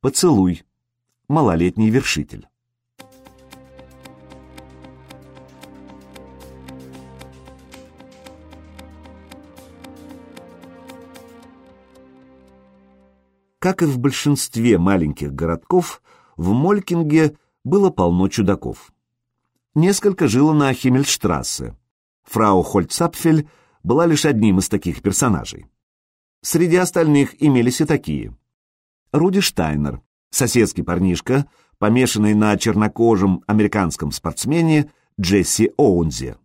Поцелуй. Малолетний вершитель. Как и в большинстве маленьких городков, в Молькинге было полно чудаков. Несколько жило на Химмельштрассе. Фрау Хольцапфель была лишь одним из таких персонажей. Среди остальных имелись и такие. Руди Штайнер, соседский парнишка, помешанный на чернокожем американском спортсмене Джесси Оуэнзе.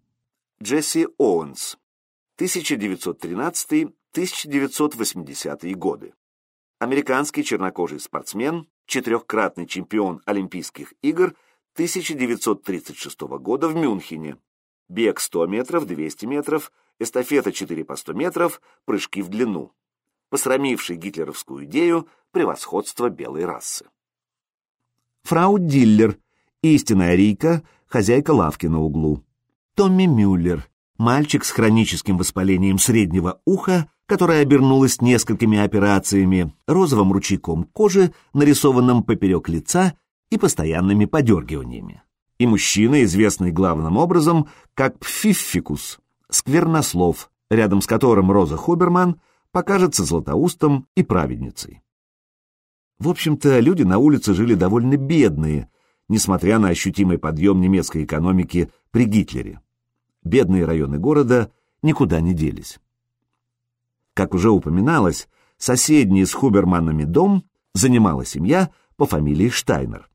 Джесси Оуэнс, 1913-1980 годы. Американский чернокожий спортсмен, четырехкратный чемпион Олимпийских игр 1936 года в Мюнхене, бег 100 метров, 200 метров, эстафета 4 по 100 метров, прыжки в длину, посрамивший гитлеровскую идею превосходства белой расы. Фрау Диллер, истинная Рика, хозяйка лавки на углу. Томми Мюллер, мальчик с хроническим воспалением среднего уха, которая обернулась несколькими операциями, розовым ручейком кожи, нарисованным поперек лица и постоянными подергиваниями. И мужчина, известный главным образом как Пфиффикус, сквернослов, рядом с которым Роза Хоберман покажется златоустом и праведницей. В общем-то, люди на улице жили довольно бедные, несмотря на ощутимый подъем немецкой экономики при Гитлере. Бедные районы города никуда не делись. Как уже упоминалось, соседний с Хуберманами дом занимала семья по фамилии Штайнер.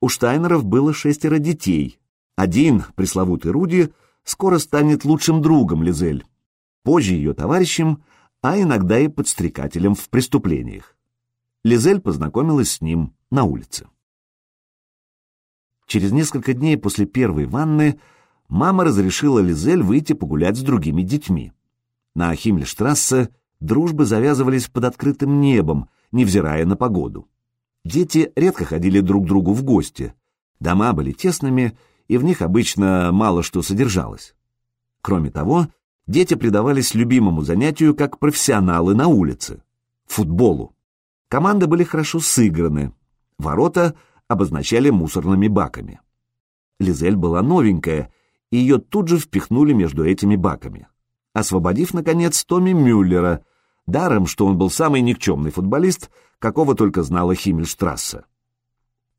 У Штайнеров было шестеро детей. Один, пресловутый Руди, скоро станет лучшим другом Лизель, позже ее товарищем, а иногда и подстрекателем в преступлениях. Лизель познакомилась с ним на улице. Через несколько дней после первой ванны мама разрешила Лизель выйти погулять с другими детьми. На Химмельштрассе дружбы завязывались под открытым небом, невзирая на погоду. Дети редко ходили друг к другу в гости. Дома были тесными, и в них обычно мало что содержалось. Кроме того, дети предавались любимому занятию как профессионалы на улице — футболу. Команды были хорошо сыграны, ворота обозначали мусорными баками. Лизель была новенькая, и ее тут же впихнули между этими баками освободив, наконец, Томми Мюллера, даром, что он был самый никчемный футболист, какого только знала Химмельштрассе.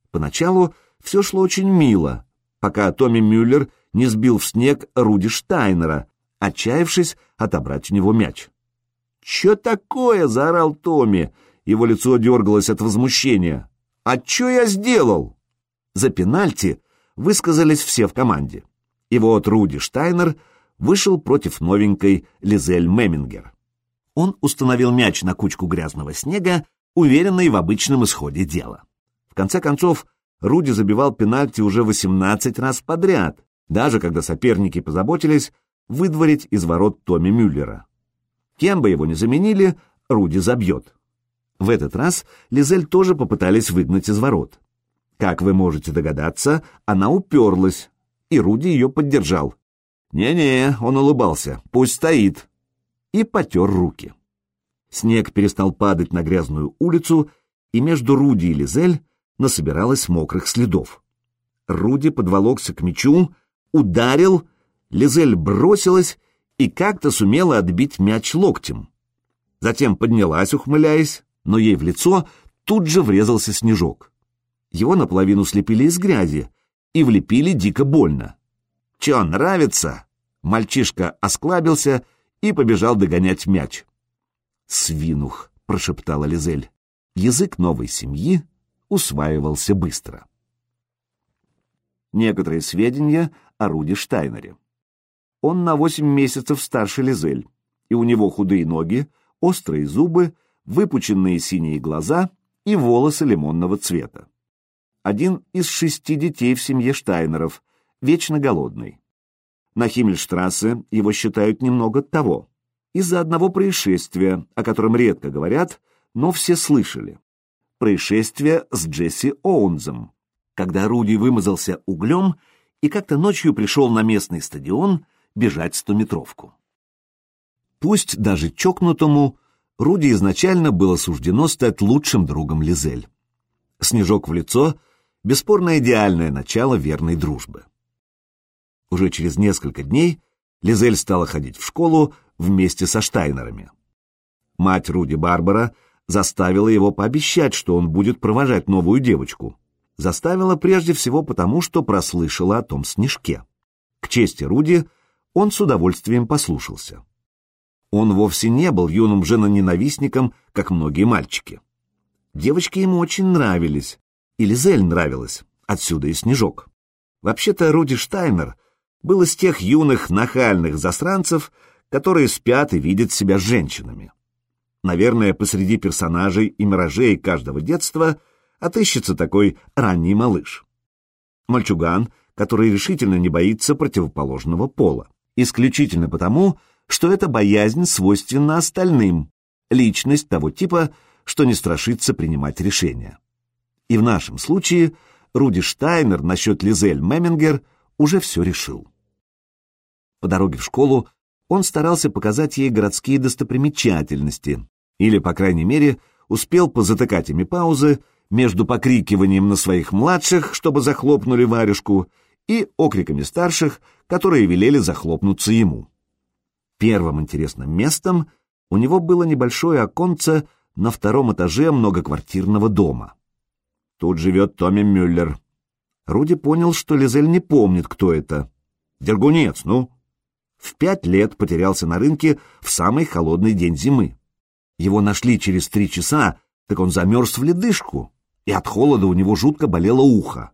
Поначалу все шло очень мило, пока Томми Мюллер не сбил в снег Руди Штайнера, отчаявшись отобрать у него мяч. «Че такое?» — заорал Томми. Его лицо дергалось от возмущения. «А че я сделал?» За пенальти высказались все в команде. И вот Руди Штайнер — вышел против новенькой Лизель Мемингер. Он установил мяч на кучку грязного снега, уверенный в обычном исходе дела. В конце концов, Руди забивал пенальти уже 18 раз подряд, даже когда соперники позаботились выдворить из ворот Томми Мюллера. Кем бы его ни заменили, Руди забьет. В этот раз Лизель тоже попытались выгнать из ворот. Как вы можете догадаться, она уперлась, и Руди ее поддержал. «Не-не», — он улыбался, — «пусть стоит». И потер руки. Снег перестал падать на грязную улицу, и между Руди и Лизель насобиралось мокрых следов. Руди подволокся к мячу, ударил, Лизель бросилась и как-то сумела отбить мяч локтем. Затем поднялась, ухмыляясь, но ей в лицо тут же врезался снежок. Его наполовину слепили из грязи и влепили дико больно. «Чё, нравится?» Мальчишка осклабился и побежал догонять мяч. «Свинух», — прошептала Лизель. Язык новой семьи усваивался быстро. Некоторые сведения о Руди Штайнере. Он на восемь месяцев старше Лизель, и у него худые ноги, острые зубы, выпученные синие глаза и волосы лимонного цвета. Один из шести детей в семье Штайнеров, вечно голодный. На Химмельштрассе его считают немного того, из-за одного происшествия, о котором редко говорят, но все слышали. Происшествие с Джесси Оуэнзом, когда Руди вымазался углем и как-то ночью пришел на местный стадион бежать стометровку. Пусть даже чокнутому, Руди изначально было суждено стать лучшим другом Лизель. Снежок в лицо — бесспорно идеальное начало верной дружбы. Уже через несколько дней Лизель стала ходить в школу вместе со Штайнерами. Мать Руди Барбара заставила его пообещать, что он будет провожать новую девочку. Заставила прежде всего потому, что прослышала о том снежке. К чести Руди он с удовольствием послушался. Он вовсе не был юным женоненавистником, как многие мальчики. Девочки ему очень нравились, и Лизель нравилась, отсюда и снежок. Вообще-то Руди Штайнер был из тех юных нахальных засранцев, которые спят и видят себя женщинами. Наверное, посреди персонажей и миражей каждого детства отыщется такой ранний малыш. Мальчуган, который решительно не боится противоположного пола. Исключительно потому, что эта боязнь свойственна остальным, личность того типа, что не страшится принимать решения. И в нашем случае Руди Штайнер насчет Лизель Мемингер уже все решил. По дороге в школу он старался показать ей городские достопримечательности, или, по крайней мере, успел позатыкать ими паузы между покрикиванием на своих младших, чтобы захлопнули варежку, и окриками старших, которые велели захлопнуться ему. Первым интересным местом у него было небольшое оконце на втором этаже многоквартирного дома. Тут живет Томми Мюллер. Руди понял, что Лизель не помнит, кто это. Дергунец, ну. В пять лет потерялся на рынке в самый холодный день зимы. Его нашли через три часа, так он замерз в ледышку, и от холода у него жутко болело ухо.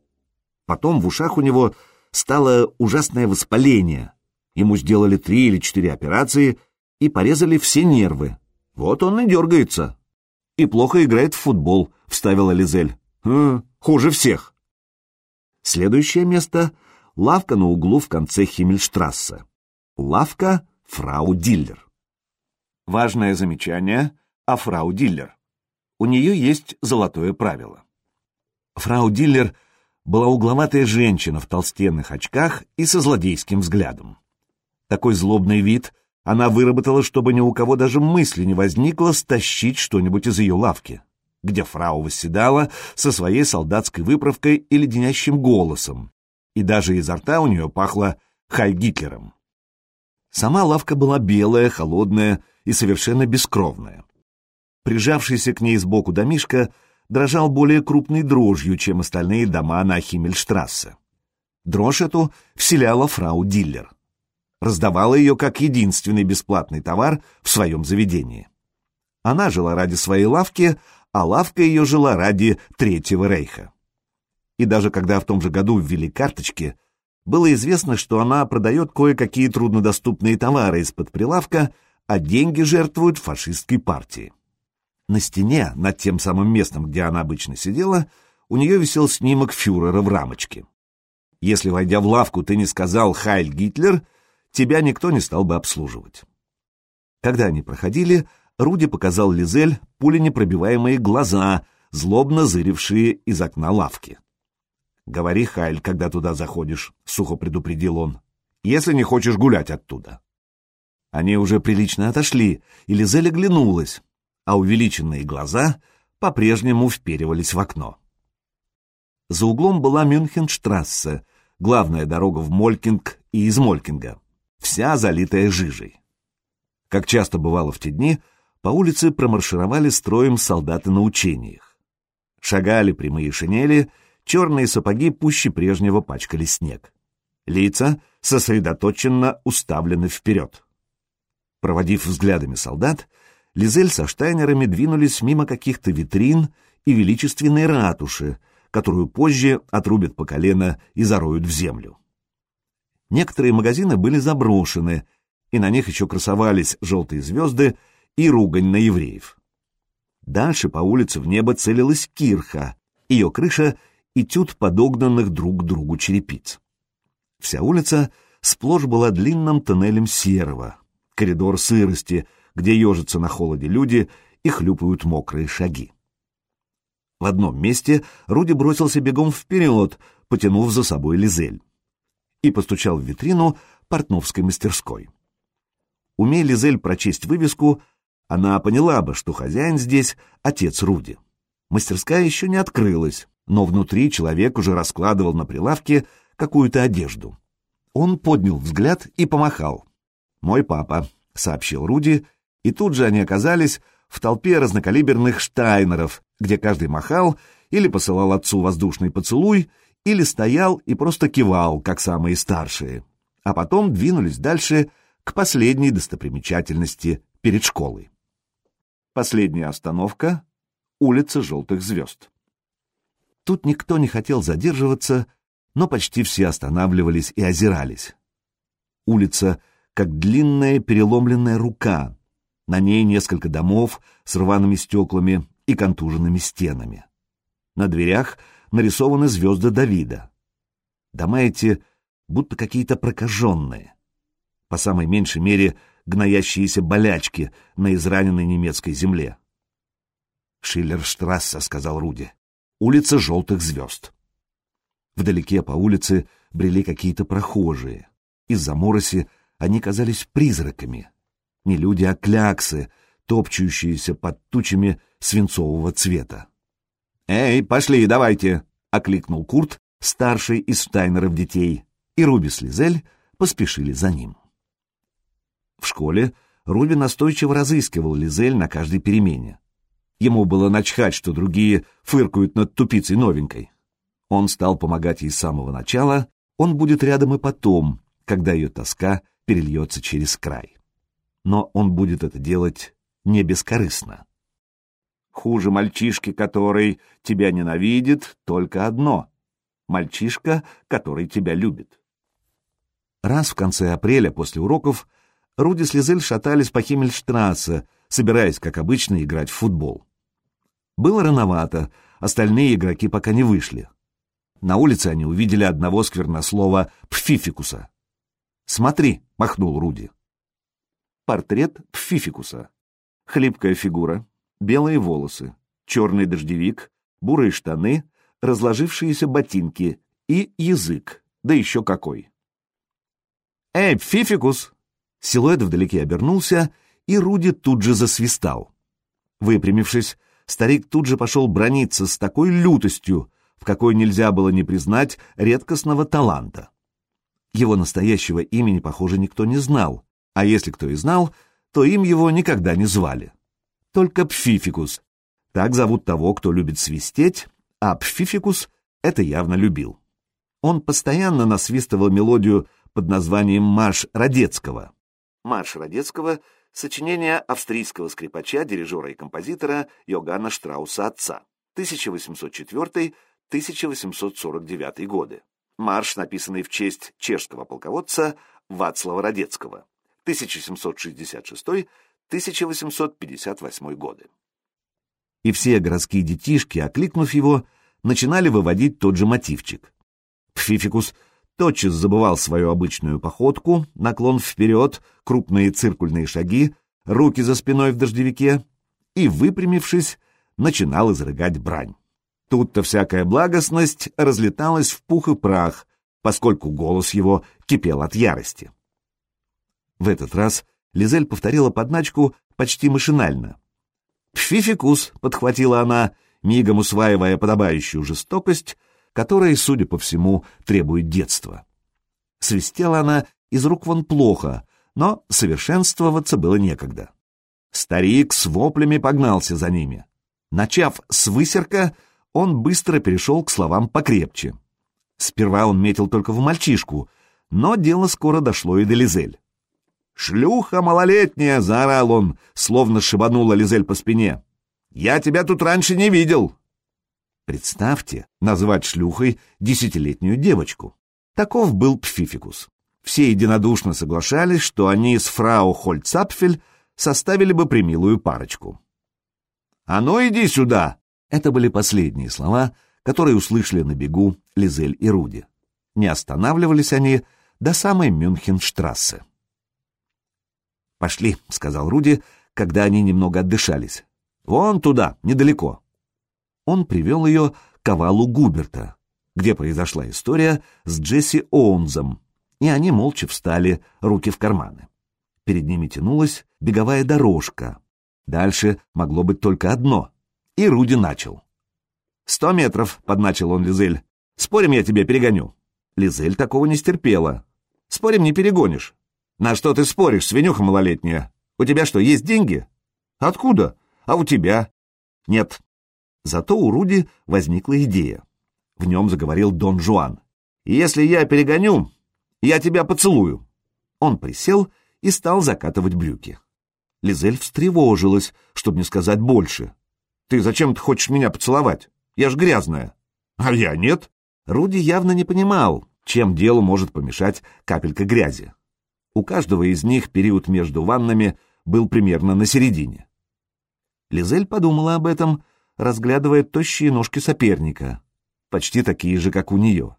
Потом в ушах у него стало ужасное воспаление. Ему сделали три или четыре операции и порезали все нервы. Вот он и дергается. И плохо играет в футбол, вставила Лизель. «Хм, хуже всех. Следующее место — лавка на углу в конце Химмельштрассе. Лавка фрау Диллер. Важное замечание о фрау Диллер. У нее есть золотое правило. Фрау Диллер была угловатая женщина в толстенных очках и со злодейским взглядом. Такой злобный вид она выработала, чтобы ни у кого даже мысли не возникло стащить что-нибудь из ее лавки, где фрау восседала со своей солдатской выправкой и леденящим голосом, и даже изо рта у нее пахло Хай-Гитлером. Сама лавка была белая, холодная и совершенно бескровная. Прижавшийся к ней сбоку домишка дрожал более крупной дрожью, чем остальные дома на Химмельштрассе. Дрожь эту вселяла фрау Диллер. Раздавала ее как единственный бесплатный товар в своем заведении. Она жила ради своей лавки, а лавка ее жила ради Третьего Рейха. И даже когда в том же году ввели карточки, было известно, что она продает кое-какие труднодоступные товары из-под прилавка, а деньги жертвуют фашистской партии. На стене, над тем самым местом, где она обычно сидела, у нее висел снимок фюрера в рамочке. Если, войдя в лавку, ты не сказал «Хайль Гитлер», тебя никто не стал бы обслуживать. Когда они проходили, Руди показал Лизель пуленепробиваемые глаза, злобно зырившие из окна лавки. «Говори, Хайль, когда туда заходишь», — сухо предупредил он, — «если не хочешь гулять оттуда». Они уже прилично отошли, и Лизель оглянулась а увеличенные глаза по-прежнему вперивались в окно. За углом была Мюнхенштрассе, главная дорога в Молькинг и из Молькинга, вся залитая жижей. Как часто бывало в те дни, по улице промаршировали строем солдаты на учениях. Шагали прямые шинели, черные сапоги пуще прежнего пачкали снег. Лица сосредоточенно уставлены вперед. Проводив взглядами солдат, Лизель со Штайнерами двинулись мимо каких-то витрин и величественной ратуши, которую позже отрубят по колено и зароют в землю. Некоторые магазины были заброшены, и на них еще красовались желтые звезды и ругань на евреев. Дальше по улице в небо целилась кирха, ее крыша и тют подогнанных друг к другу черепиц. Вся улица сплошь была длинным тоннелем серого, коридор сырости — где ежатся на холоде люди и хлюпают мокрые шаги. В одном месте Руди бросился бегом вперед, потянув за собой Лизель, и постучал в витрину портновской мастерской. Умея Лизель прочесть вывеску, она поняла бы, что хозяин здесь — отец Руди. Мастерская еще не открылась, но внутри человек уже раскладывал на прилавке какую-то одежду. Он поднял взгляд и помахал. «Мой папа», — сообщил Руди, и тут же они оказались в толпе разнокалиберных штайнеров, где каждый махал или посылал отцу воздушный поцелуй, или стоял и просто кивал, как самые старшие, а потом двинулись дальше к последней достопримечательности перед школой. Последняя остановка — улица Желтых Звезд. Тут никто не хотел задерживаться, но почти все останавливались и озирались. Улица как длинная переломленная рука, на ней несколько домов с рваными стеклами и контуженными стенами. На дверях нарисованы звезды Давида. Дома эти будто какие-то прокаженные. По самой меньшей мере гноящиеся болячки на израненной немецкой земле. «Шиллерштрассе», — сказал Руди, — «улица желтых звезд». Вдалеке по улице брели какие-то прохожие. Из-за мороси они казались призраками. Не люди, а кляксы, топчущиеся под тучами свинцового цвета. «Эй, пошли, давайте!» — окликнул Курт, старший из Штайнеров детей, и Руби с Лизель поспешили за ним. В школе Руби настойчиво разыскивал Лизель на каждой перемене. Ему было начхать, что другие фыркают над тупицей новенькой. Он стал помогать ей с самого начала, он будет рядом и потом, когда ее тоска перельется через край. Но он будет это делать не бескорыстно. Хуже мальчишки, который тебя ненавидит, только одно — мальчишка, который тебя любит. Раз в конце апреля после уроков Руди с Лизель шатались по Химмельштрассе, собираясь, как обычно, играть в футбол. Было рановато, остальные игроки пока не вышли. На улице они увидели одного сквернослова Пфификуса. «Смотри», — махнул Руди. Портрет Пфификуса. Хлипкая фигура, белые волосы, черный дождевик, бурые штаны, разложившиеся ботинки и язык, да еще какой. «Эй, Пфификус!» Силуэт вдалеке обернулся, и Руди тут же засвистал. Выпрямившись, старик тут же пошел брониться с такой лютостью, в какой нельзя было не признать редкостного таланта. Его настоящего имени, похоже, никто не знал, а если кто и знал, то им его никогда не звали. Только Пфификус. Так зовут того, кто любит свистеть, а Пфификус это явно любил. Он постоянно насвистывал мелодию под названием «Марш Радецкого». «Марш Радецкого» — сочинение австрийского скрипача, дирижера и композитора Йоганна Штрауса отца, 1804 1849 годы. Марш, написанный в честь чешского полководца Вацлава Радецкого, 1766-1858 годы. И все городские детишки, окликнув его, начинали выводить тот же мотивчик. Пфификус тотчас забывал свою обычную походку, наклон вперед, крупные циркульные шаги, руки за спиной в дождевике и, выпрямившись, начинал изрыгать брань. Тут-то всякая благостность разлеталась в пух и прах, поскольку голос его кипел от ярости. В этот раз Лизель повторила подначку почти машинально. «Пфификус», — подхватила она, мигом усваивая подобающую жестокость, которая, судя по всему, требует детства. Свистела она из рук вон плохо, но совершенствоваться было некогда. Старик с воплями погнался за ними. Начав с высерка, он быстро перешел к словам покрепче. Сперва он метил только в мальчишку, но дело скоро дошло и до Лизель. «Шлюха малолетняя!» — заорал он, словно шибанула Лизель по спине. «Я тебя тут раньше не видел!» Представьте, назвать шлюхой десятилетнюю девочку. Таков был Пфификус. Все единодушно соглашались, что они с фрау Хольцапфель составили бы примилую парочку. «А ну иди сюда!» Это были последние слова, которые услышали на бегу Лизель и Руди. Не останавливались они до самой Мюнхенштрассе. «Пошли», — сказал Руди, когда они немного отдышались. «Вон туда, недалеко». Он привел ее к овалу Губерта, где произошла история с Джесси Оунзом, и они молча встали, руки в карманы. Перед ними тянулась беговая дорожка. Дальше могло быть только одно и Руди начал. «Сто метров», — подначил он Лизель. «Спорим, я тебе перегоню». Лизель такого не стерпела. «Спорим, не перегонишь». «На что ты споришь, свинюха малолетняя? У тебя что, есть деньги?» «Откуда? А у тебя?» «Нет». Зато у Руди возникла идея. В нем заговорил Дон Жуан. «Если я перегоню, я тебя поцелую». Он присел и стал закатывать брюки. Лизель встревожилась, чтобы не сказать больше. «Ты зачем ты хочешь меня поцеловать? Я ж грязная». «А я нет». Руди явно не понимал, чем делу может помешать капелька грязи. У каждого из них период между ваннами был примерно на середине. Лизель подумала об этом, разглядывая тощие ножки соперника, почти такие же, как у нее.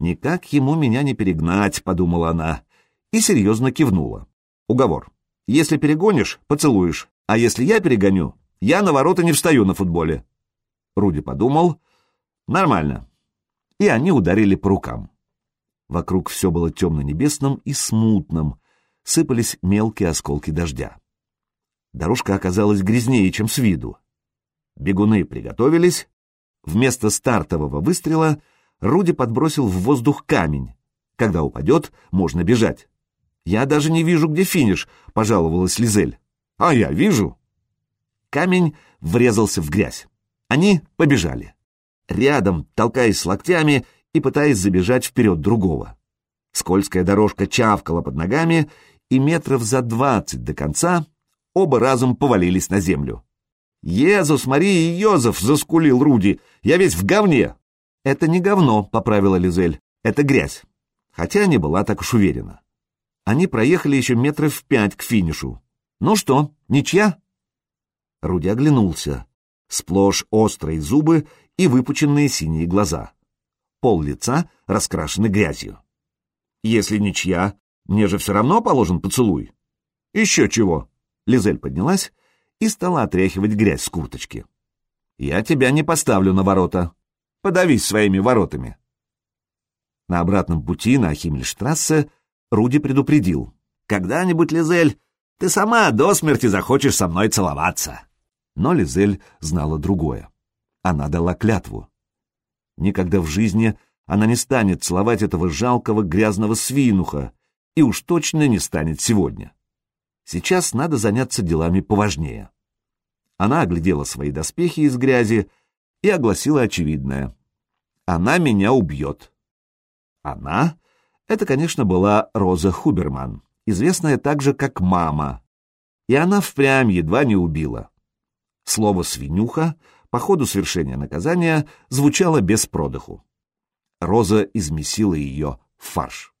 «Никак ему меня не перегнать», — подумала она, и серьезно кивнула. «Уговор. Если перегонишь, поцелуешь, а если я перегоню, я на ворота не встаю на футболе». Руди подумал. «Нормально». И они ударили по рукам. Вокруг все было темно-небесным и смутным, сыпались мелкие осколки дождя. Дорожка оказалась грязнее, чем с виду. Бегуны приготовились. Вместо стартового выстрела Руди подбросил в воздух камень. Когда упадет, можно бежать. «Я даже не вижу, где финиш», — пожаловалась Лизель. «А я вижу». Камень врезался в грязь. Они побежали. Рядом, толкаясь локтями и пытаясь забежать вперед другого. Скользкая дорожка чавкала под ногами, и метров за двадцать до конца оба разом повалились на землю. «Езус, Мария и Йозеф!» — заскулил Руди. «Я весь в говне!» «Это не говно», — поправила Лизель. «Это грязь». Хотя не была так уж уверена. Они проехали еще метров пять к финишу. «Ну что, ничья?» Руди оглянулся. Сплошь острые зубы и выпученные синие глаза. Пол лица раскрашены грязью. «Если ничья, мне же все равно положен поцелуй». «Еще чего?» Лизель поднялась и стала отряхивать грязь с курточки. «Я тебя не поставлю на ворота. Подавись своими воротами». На обратном пути на Химмельштрассе Руди предупредил. «Когда-нибудь, Лизель, ты сама до смерти захочешь со мной целоваться». Но Лизель знала другое. Она дала клятву. Никогда в жизни она не станет целовать этого жалкого грязного свинуха, и уж точно не станет сегодня. Сейчас надо заняться делами поважнее. Она оглядела свои доспехи из грязи и огласила очевидное. «Она меня убьет». Она? Это, конечно, была Роза Хуберман, известная также как мама. И она впрямь едва не убила. Слово «свинюха» по ходу совершения наказания звучало без продыху. Роза измесила ее в фарш.